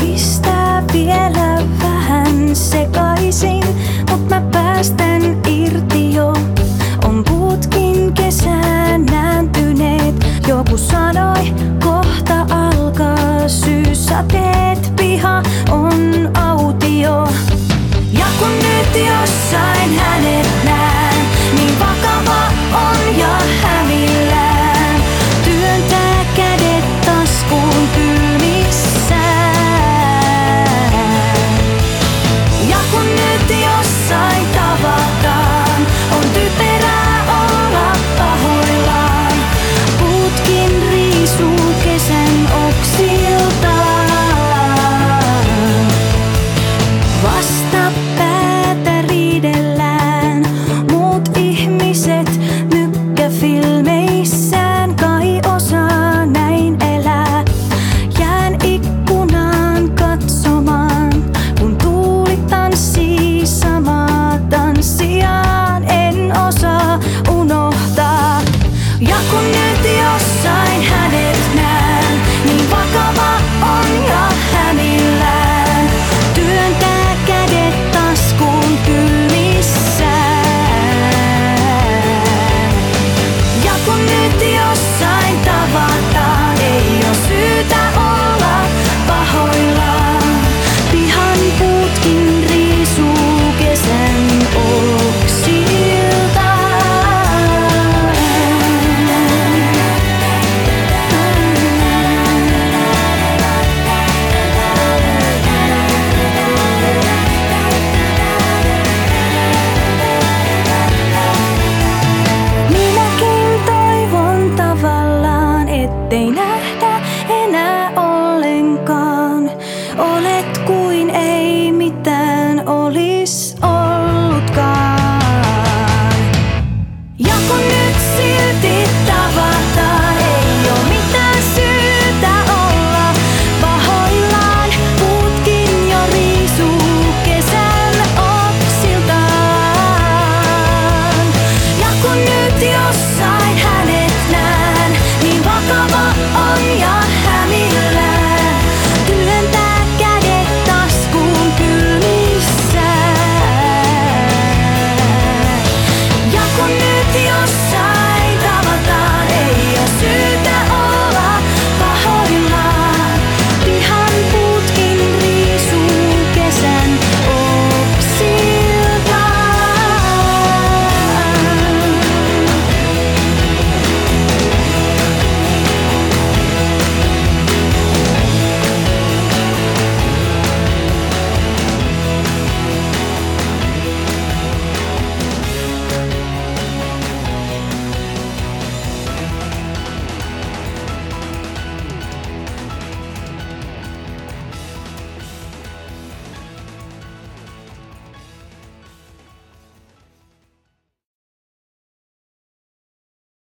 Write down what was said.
pistää vielä vähän sekaisin, mutta mä päästän your sign, and it 阳光 у